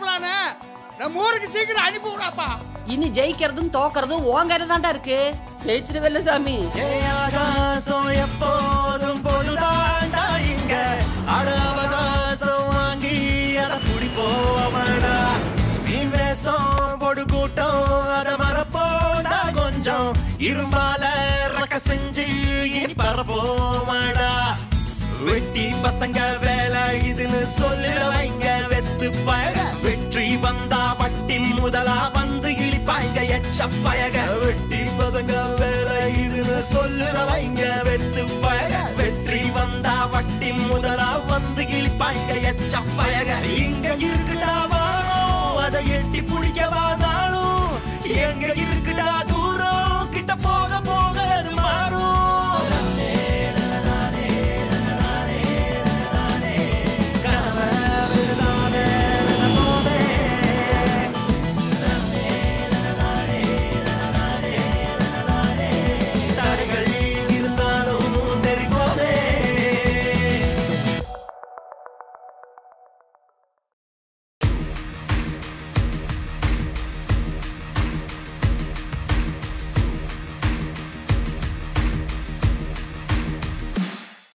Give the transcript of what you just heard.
அனுப்பலானே நம்ம ஊருக்கு சீக்கிரம் அனுப்பி விடாப்பா இனி ஜெயிக்கிறதும் தோக்கறதும் உன் கையில தான்டா இருக்கு. ஜெயிச்சிருவல்ல சாமி ஏ ஆகாசம் எப்போதும் பொழுதாண்டா இங்க. அட அவகாசம் வாங்கி அத குடிப்போமடா. மீன் வேஷம் பொடு கூட்டம் அத மறப்போடா கொஞ்சம். இரும்பால ரக்க செஞ்சு இனி பரப்போமடா. வெட்டி பசங்க வேலை இதுன்னு சொல்லுறவைங்க முதலா வந்து இழிப்பாங்க எச்ச பயக வெட்டி பசங்க வேலை இதுன்னு சொல்லுறவைங்க வெத்து பயக வெற்றி வந்தா வட்டி முதலா வந்து இழிப்பாங்க எச்ச பயக இங்க இரு